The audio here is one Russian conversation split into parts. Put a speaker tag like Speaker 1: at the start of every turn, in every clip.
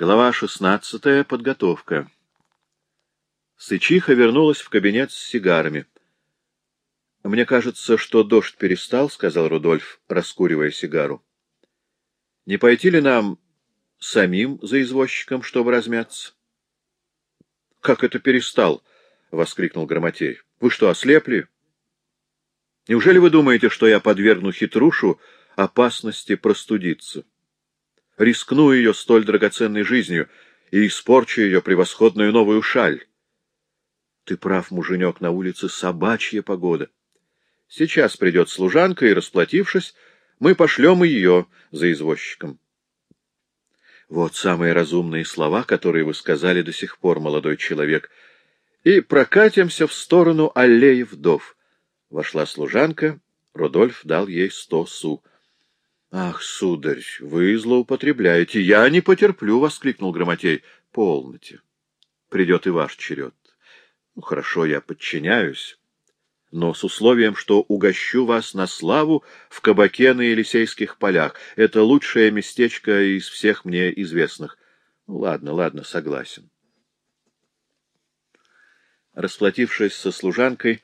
Speaker 1: Глава шестнадцатая. Подготовка. Сычиха вернулась в кабинет с сигарами. — Мне кажется, что дождь перестал, — сказал Рудольф, раскуривая сигару. — Не пойти ли нам самим за извозчиком, чтобы размяться? — Как это перестал? — воскликнул Громотей. — Вы что, ослепли? Неужели вы думаете, что я подвергну хитрушу опасности простудиться? Рискну ее столь драгоценной жизнью и испорчу ее превосходную новую шаль. Ты прав, муженек, на улице собачья погода. Сейчас придет служанка, и, расплатившись, мы пошлем ее за извозчиком. Вот самые разумные слова, которые вы сказали до сих пор, молодой человек. И прокатимся в сторону аллеи вдов. Вошла служанка, Рудольф дал ей сто су. — Ах, сударь, вы злоупотребляете. Я не потерплю, — воскликнул Громотей. — Полноте. Придет и ваш черед. Ну, хорошо, я подчиняюсь, но с условием, что угощу вас на славу в кабаке на Елисейских полях. Это лучшее местечко из всех мне известных. Ну, ладно, ладно, согласен. Расплатившись со служанкой,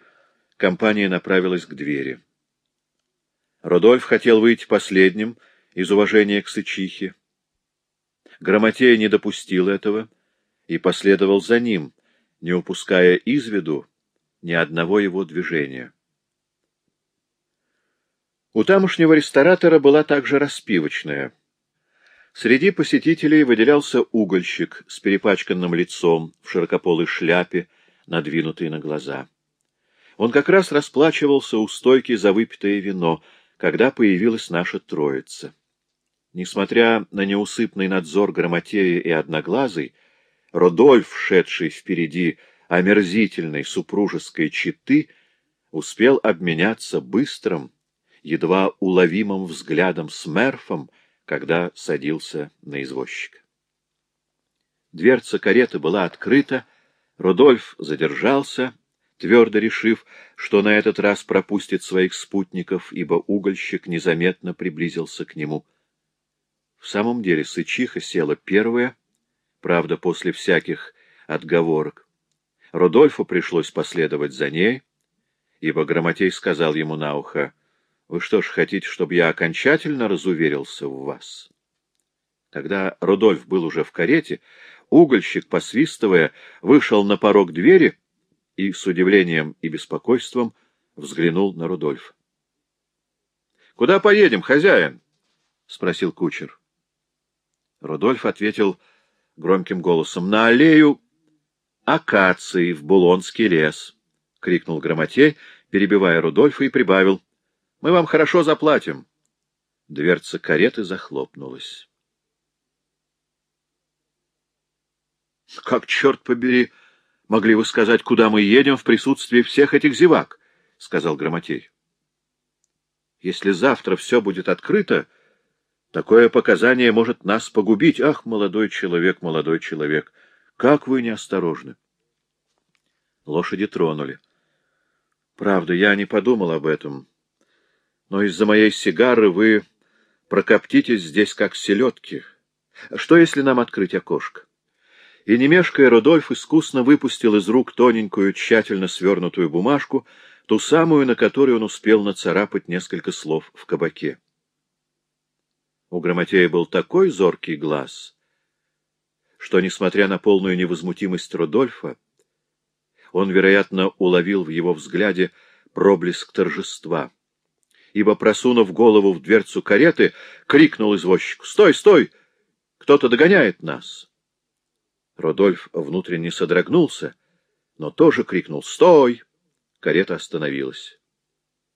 Speaker 1: компания направилась к двери. Рудольф хотел выйти последним из уважения к Сычихе. Грамотея не допустил этого и последовал за ним, не упуская из виду ни одного его движения. У тамошнего ресторатора была также распивочная. Среди посетителей выделялся угольщик с перепачканным лицом в широкополой шляпе, надвинутой на глаза. Он как раз расплачивался у стойки за выпитое вино — когда появилась наша троица. Несмотря на неусыпный надзор Грамотея и Одноглазый, Родольф, шедший впереди омерзительной супружеской четы, успел обменяться быстрым, едва уловимым взглядом с Мерфом, когда садился на извозчика. Дверца кареты была открыта, Родольф задержался — твердо решив, что на этот раз пропустит своих спутников, ибо угольщик незаметно приблизился к нему. В самом деле Сычиха села первая, правда, после всяких отговорок. Рудольфу пришлось последовать за ней, ибо Грамотей сказал ему на ухо, «Вы что ж, хотите, чтобы я окончательно разуверился в вас?» Когда Рудольф был уже в карете, угольщик, посвистывая, вышел на порог двери — и с удивлением и беспокойством взглянул на Рудольфа. — Куда поедем, хозяин? — спросил кучер. Рудольф ответил громким голосом. — На аллею акации в Булонский лес, — крикнул Громотей, перебивая Рудольфа, и прибавил. — Мы вам хорошо заплатим. Дверца кареты захлопнулась. — Как, черт побери! — могли вы сказать, куда мы едем в присутствии всех этих зевак? — сказал Грамотей. — Если завтра все будет открыто, такое показание может нас погубить. Ах, молодой человек, молодой человек, как вы неосторожны! Лошади тронули. Правда, я не подумал об этом, но из-за моей сигары вы прокоптитесь здесь, как селедки. Что, если нам открыть окошко? И, не мешкая, Рудольф искусно выпустил из рук тоненькую, тщательно свернутую бумажку, ту самую, на которой он успел нацарапать несколько слов в кабаке. У Грамотея был такой зоркий глаз, что, несмотря на полную невозмутимость Рудольфа, он, вероятно, уловил в его взгляде проблеск торжества, ибо, просунув голову в дверцу кареты, крикнул извозчику «Стой, стой! Кто-то догоняет нас!» Родольф внутренне содрогнулся, но тоже крикнул «Стой!». Карета остановилась.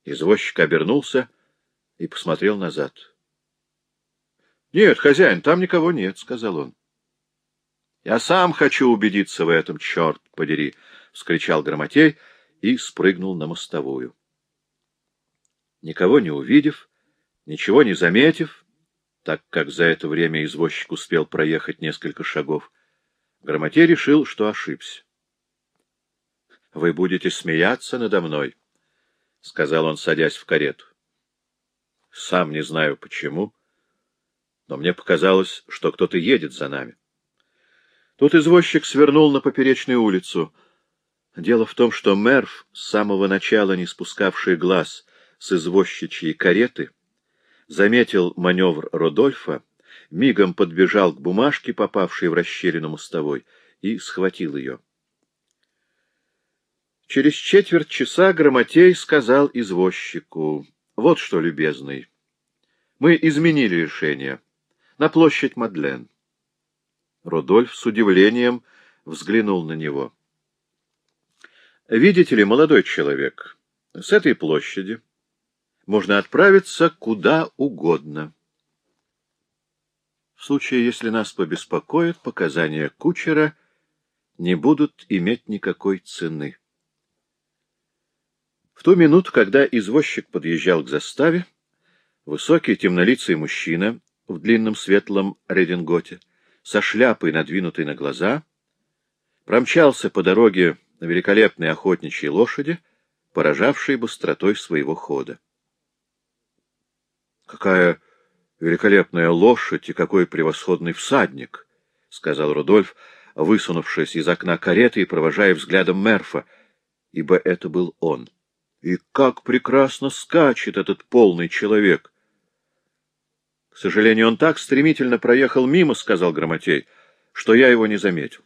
Speaker 1: Извозчик обернулся и посмотрел назад. — Нет, хозяин, там никого нет, — сказал он. — Я сам хочу убедиться в этом, черт подери! — вскричал Громотей и спрыгнул на мостовую. Никого не увидев, ничего не заметив, так как за это время извозчик успел проехать несколько шагов, Грамотей решил, что ошибся. — Вы будете смеяться надо мной, — сказал он, садясь в карету. — Сам не знаю почему, но мне показалось, что кто-то едет за нами. Тут извозчик свернул на поперечную улицу. Дело в том, что Мерв, с самого начала не спускавший глаз с извозчичьей кареты, заметил маневр Родольфа, мигом подбежал к бумажке, попавшей в расщелину мостовой, и схватил ее. Через четверть часа Грамотей сказал извозчику, «Вот что, любезный, мы изменили решение. На площадь Мадлен». Рудольф с удивлением взглянул на него. «Видите ли, молодой человек, с этой площади можно отправиться куда угодно». В случае, если нас побеспокоят, показания кучера не будут иметь никакой цены. В ту минуту, когда извозчик подъезжал к заставе, высокий темнолицый мужчина в длинном светлом рединготе, со шляпой, надвинутой на глаза, промчался по дороге на великолепной охотничьей лошади, поражавшей быстротой своего хода. Какая великолепная лошадь и какой превосходный всадник! — сказал Рудольф, высунувшись из окна кареты и провожая взглядом Мерфа, ибо это был он. И как прекрасно скачет этот полный человек! — К сожалению, он так стремительно проехал мимо, — сказал Громотей, — что я его не заметил.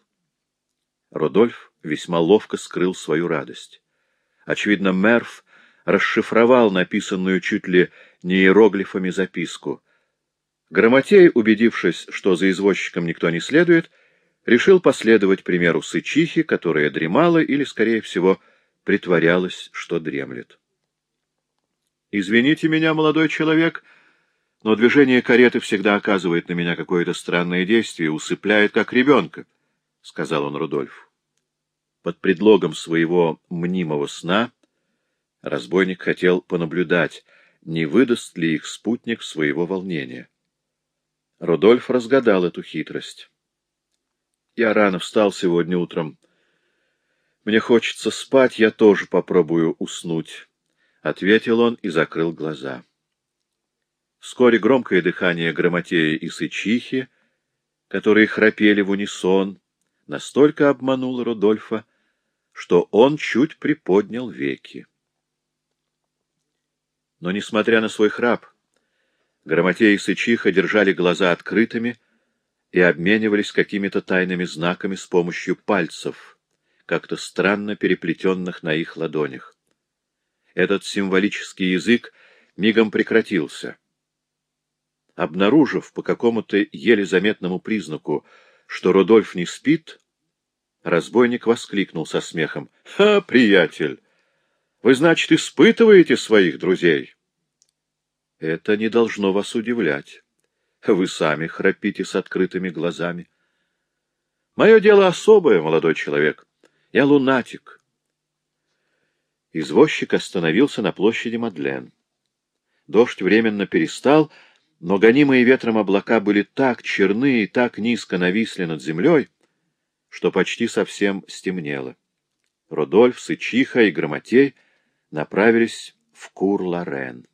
Speaker 1: Рудольф весьма ловко скрыл свою радость. Очевидно, Мерф расшифровал написанную чуть ли не иероглифами записку — Грамотей, убедившись, что за извозчиком никто не следует, решил последовать примеру сычихи, которая дремала или, скорее всего, притворялась, что дремлет. «Извините меня, молодой человек, но движение кареты всегда оказывает на меня какое-то странное действие, усыпляет, как ребенка», — сказал он Рудольфу. Под предлогом своего мнимого сна разбойник хотел понаблюдать, не выдаст ли их спутник своего волнения. Рудольф разгадал эту хитрость. Я рано встал сегодня утром. Мне хочется спать, я тоже попробую уснуть, — ответил он и закрыл глаза. Вскоре громкое дыхание Грамотея и Сычихи, которые храпели в унисон, настолько обмануло Рудольфа, что он чуть приподнял веки. Но, несмотря на свой храп, Грамотей и Сычиха держали глаза открытыми и обменивались какими-то тайными знаками с помощью пальцев, как-то странно переплетенных на их ладонях. Этот символический язык мигом прекратился. Обнаружив по какому-то еле заметному признаку, что Рудольф не спит, разбойник воскликнул со смехом. — Ха, приятель! Вы, значит, испытываете своих друзей? Это не должно вас удивлять. Вы сами храпите с открытыми глазами. Мое дело особое, молодой человек. Я лунатик. Извозчик остановился на площади Мадлен. Дождь временно перестал, но гонимые ветром облака были так черны и так низко нависли над землей, что почти совсем стемнело. Родольф, Сычиха и Громотей направились в Кур-Лорен.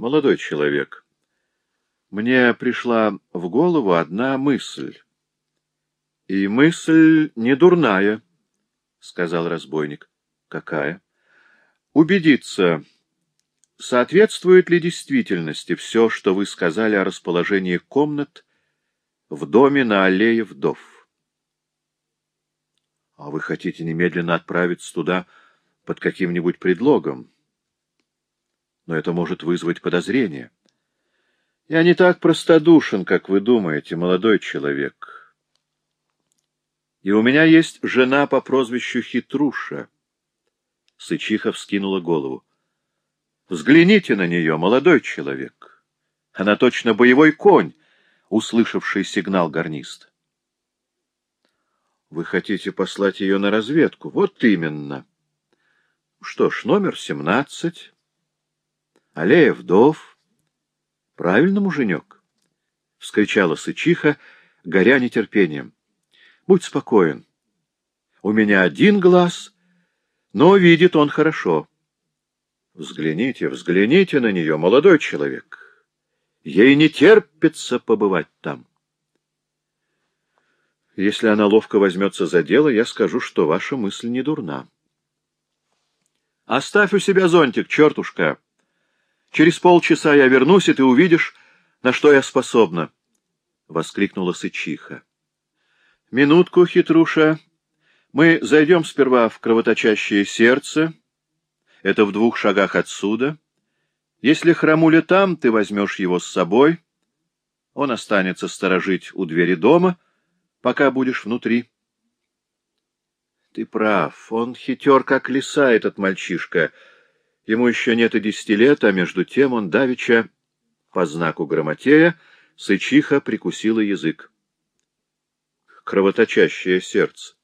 Speaker 1: Молодой человек, мне пришла в голову одна мысль. И мысль не дурная, — сказал разбойник. Какая? Убедиться, соответствует ли действительности все, что вы сказали о расположении комнат в доме на аллее вдов. А вы хотите немедленно отправиться туда под каким-нибудь предлогом? Но это может вызвать подозрение. Я не так простодушен, как вы думаете, молодой человек. И у меня есть жена по прозвищу Хитруша. Сычиха вскинула голову. Взгляните на нее, молодой человек. Она точно боевой конь, услышавший сигнал гарниста. Вы хотите послать ее на разведку? Вот именно. Что ж, номер семнадцать Аллея вдов. Правильно, муженек? — вскричала Сычиха, горя нетерпением. — Будь спокоен. У меня один глаз, но видит он хорошо. Взгляните, взгляните на нее, молодой человек. Ей не терпится побывать там. Если она ловко возьмется за дело, я скажу, что ваша мысль не дурна. Оставь у себя зонтик, чертушка. Через полчаса я вернусь, и ты увидишь, на что я способна, — воскликнула Сычиха. — Минутку, хитруша. Мы зайдем сперва в кровоточащее сердце. Это в двух шагах отсюда. Если храмуля там, ты возьмешь его с собой. Он останется сторожить у двери дома, пока будешь внутри. Ты прав, он хитер, как лиса, этот мальчишка. Ему еще нет и десяти лет, а между тем он давеча, по знаку грамотея, сычиха прикусила язык. Кровоточащее сердце.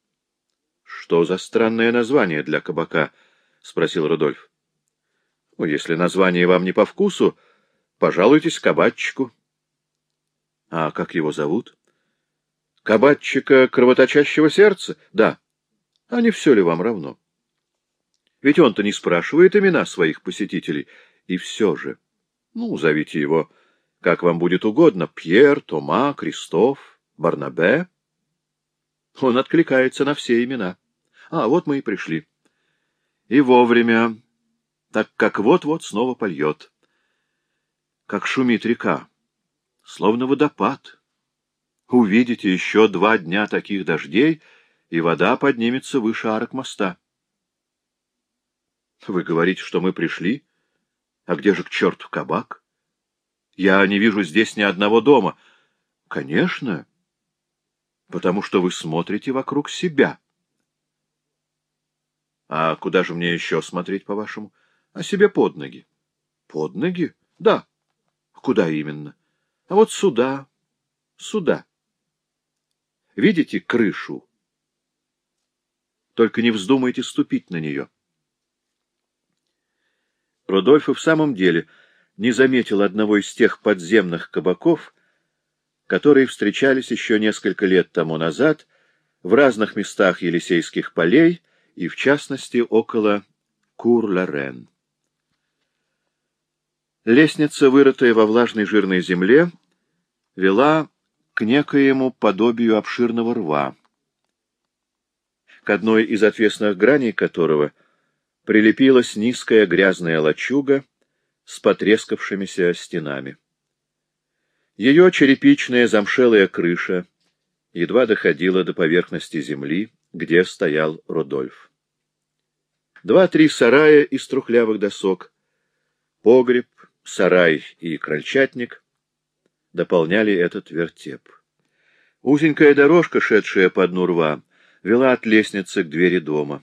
Speaker 1: Что за странное название для кабака? — спросил Рудольф. — Ну, если название вам не по вкусу, пожалуйтесь кабачику. — А как его зовут? — Кабачика кровоточащего сердца? — Да. — а не все ли вам равно? Ведь он-то не спрашивает имена своих посетителей. И все же. Ну, зовите его, как вам будет угодно, Пьер, Тома, Кристоф, Барнабе. Он откликается на все имена. А, вот мы и пришли. И вовремя, так как вот-вот снова польет. Как шумит река, словно водопад. Увидите еще два дня таких дождей — и вода поднимется выше арок моста. Вы говорите, что мы пришли? А где же к черту кабак? Я не вижу здесь ни одного дома. Конечно, потому что вы смотрите вокруг себя. А куда же мне еще смотреть, по-вашему? А себе под ноги. Под ноги? Да. Куда именно? А вот сюда, сюда. Видите крышу только не вздумайте ступить на нее. Рудольф и в самом деле не заметил одного из тех подземных кабаков, которые встречались еще несколько лет тому назад в разных местах Елисейских полей и, в частности, около Кур-Лорен. Лестница, вырытая во влажной жирной земле, вела к некоему подобию обширного рва к одной из отвесных граней которого прилепилась низкая грязная лачуга с потрескавшимися стенами. Ее черепичная замшелая крыша едва доходила до поверхности земли, где стоял Рудольф. Два-три сарая из трухлявых досок, погреб, сарай и крольчатник дополняли этот вертеп. Узенькая дорожка, шедшая по дну рва, вела от лестницы к двери дома.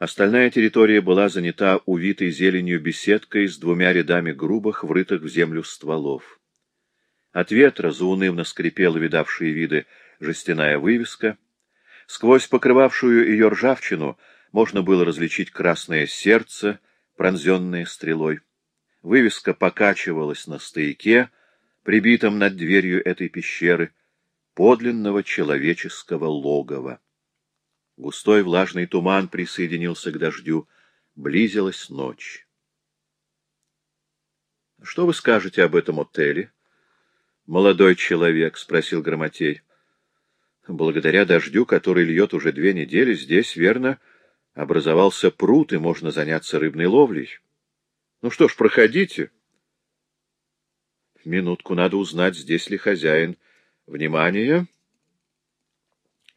Speaker 1: Остальная территория была занята увитой зеленью беседкой с двумя рядами грубых, врытых в землю стволов. От ветра заунывно скрипела видавшие виды жестяная вывеска. Сквозь покрывавшую ее ржавчину можно было различить красное сердце, пронзенное стрелой. Вывеска покачивалась на стояке, прибитом над дверью этой пещеры, подлинного человеческого логова. Густой влажный туман присоединился к дождю. Близилась ночь. — Что вы скажете об этом отеле? — Молодой человек, — спросил Громотей. — Благодаря дождю, который льет уже две недели, здесь, верно, образовался пруд, и можно заняться рыбной ловлей. Ну что ж, проходите. Минутку надо узнать, здесь ли хозяин. Внимание! —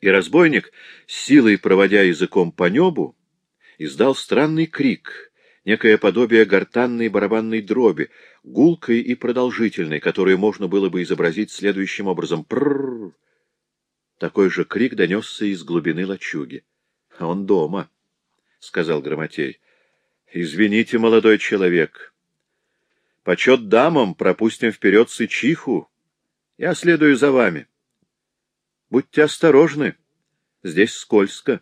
Speaker 1: и разбойник, силой проводя языком по небу, издал странный крик, некое подобие гортанной барабанной дроби, гулкой и продолжительной, которую можно было бы изобразить следующим образом. Пррррр! Такой же крик донесся из глубины лачуги. — он дома, — сказал Грамотей. — Извините, молодой человек. Почет дамам пропустим вперед сычиху. Я следую за вами. — Будьте осторожны, здесь скользко.